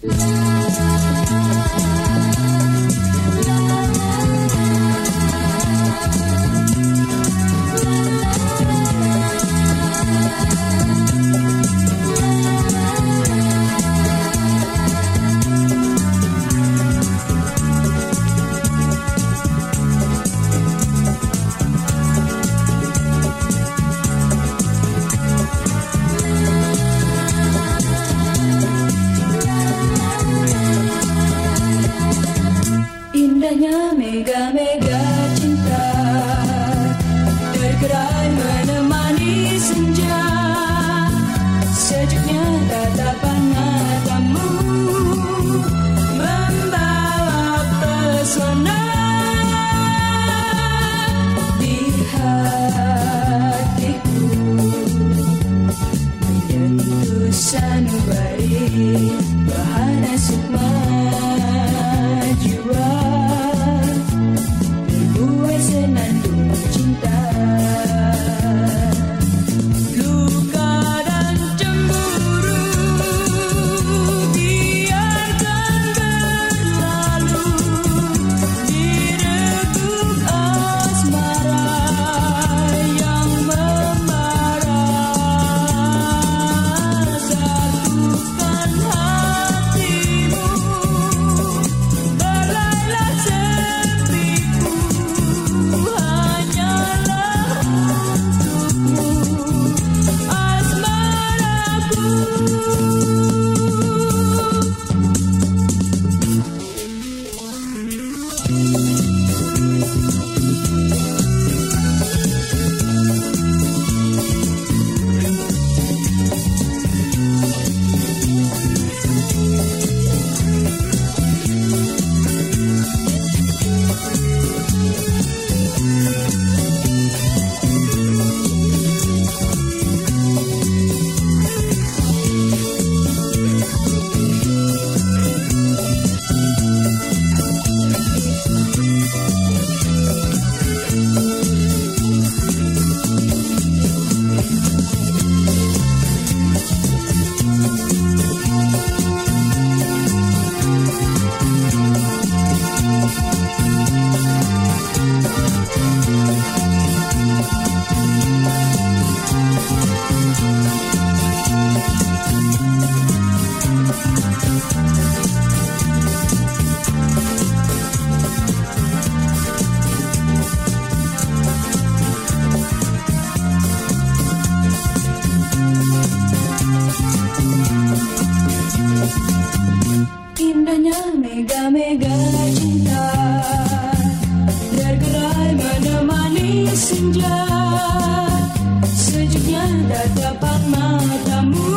Música Indahnya mega-mega cinta. Tergerai menemani senja. Sejuknya tatapan matamu Membawa pesona Di hatiku. Menyentuh sanubari Bahana sukma senja Sejuknya dapat matamu.